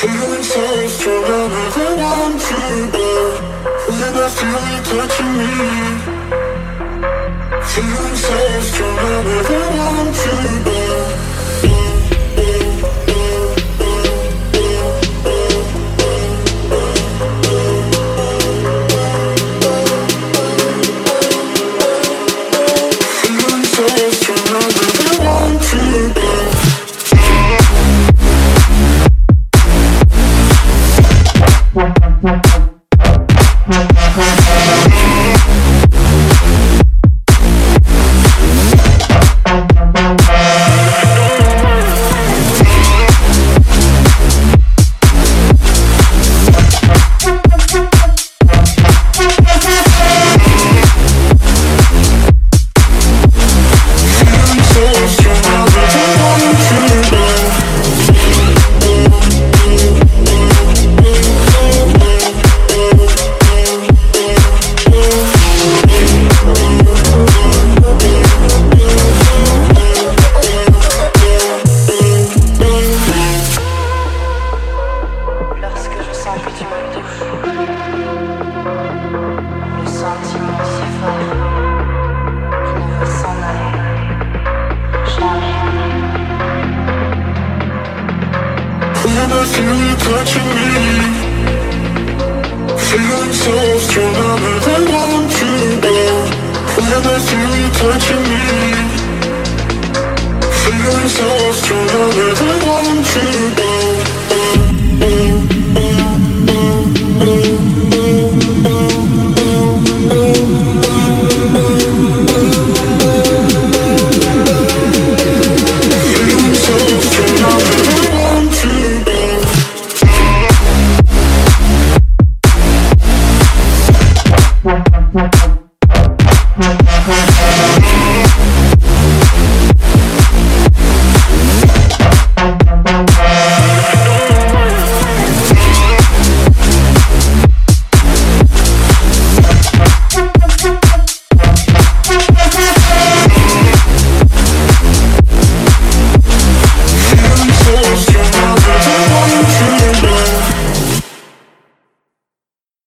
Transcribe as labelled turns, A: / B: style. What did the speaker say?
A: Feeling so strong, I never want to go. When I feel you touching me. Feeling so strong, I never want to. I feel me Feeling so strong, I never want to go When I you touching me